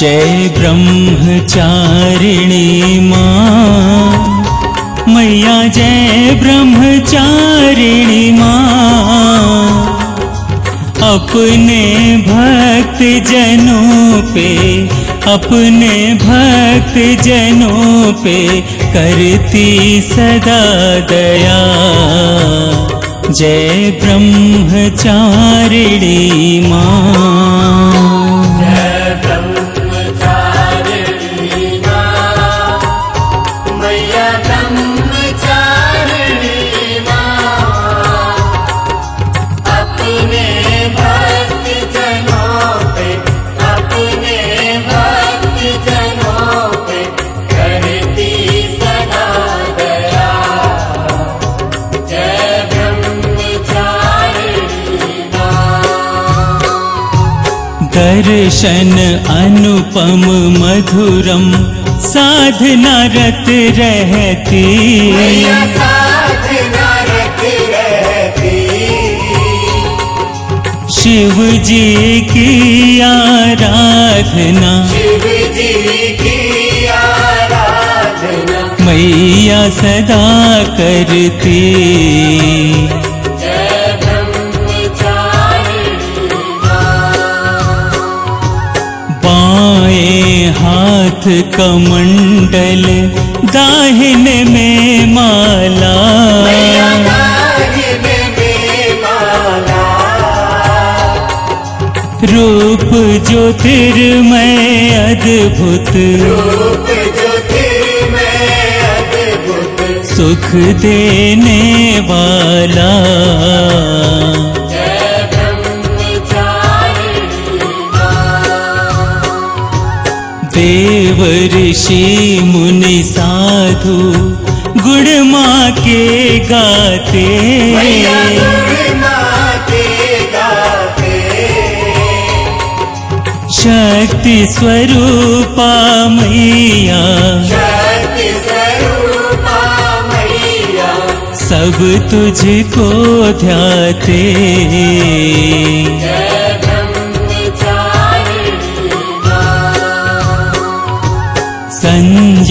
जय ब्रह्मचारिणी माँ। मैया जय ब्रह्मचारिणी माँ। अपने भक्त जनों पे, अपने भक्त जनों पे करती सदा दया। जय ब्रह्मचारिणी माँ। दर्शन अनुपम मधुरम साधना रत रहती। मैया साधना रत रहती। शिव जी की आराधना। शिव जी की आराधना। मैया सदा करती हाथ कमंडल दाहिने में माला। मैया दाहिने में माला। रूप ज्योतिर्मय अद्भुत। रूप ज्योतिर्मय अद्भुत। सुख देने वाला। ऋषि मुनि साधु गुण माँ के गाते। शक्ति स्वरूपा मैया। सब तुझको ध्याते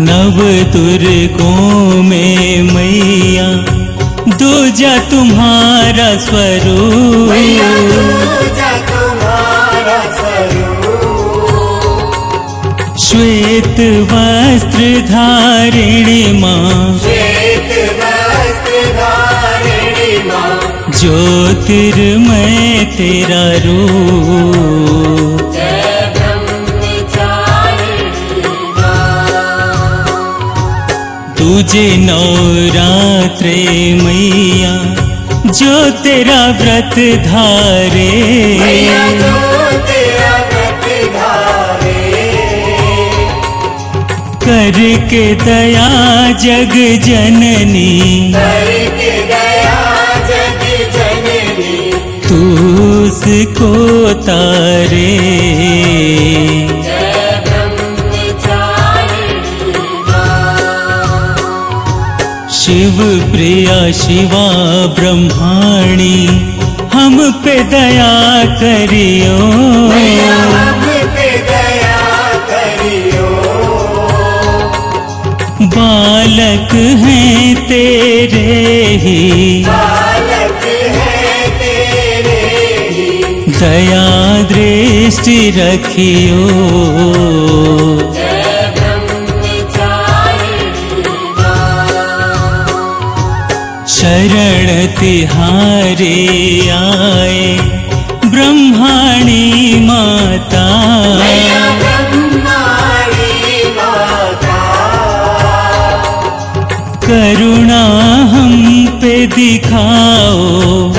नव दुर्गों में मैया दूजा तुम्हारा स्वरूप। मैया दूजा तुम्हारा स्वरूप। श्वेत वस्त्र धारिणी माँ श्वेत वस्त्र धारिणी माँ। ज्योतिर्मय तेरा रूप। तुझे नवरात्रे मैया जो तेरा व्रत धारे। करके दया जग जननी। तू उसको तारे। शिवा ब्रह्माणी, हम पे दया करियो। हैं ही बालक है तेरे ही। दया दृष्टि रखियो। तिहारे आए ब्रह्माणी माता। करुणा हम पे दिखाओ।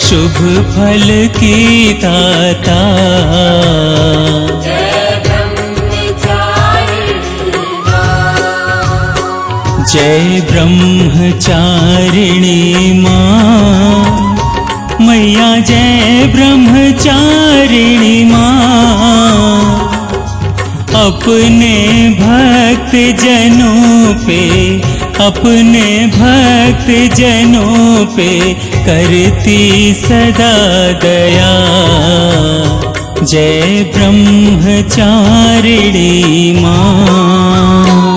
शुभ फल की दाता जय ब्रह्मचारिणी माँ। मैया जय ब्रह्मचारिणी माँ। अपने भक्त जनों पे, अपने भक्त जनों पे करती सदा दया। जय ब्रह्मचारिणी माँ।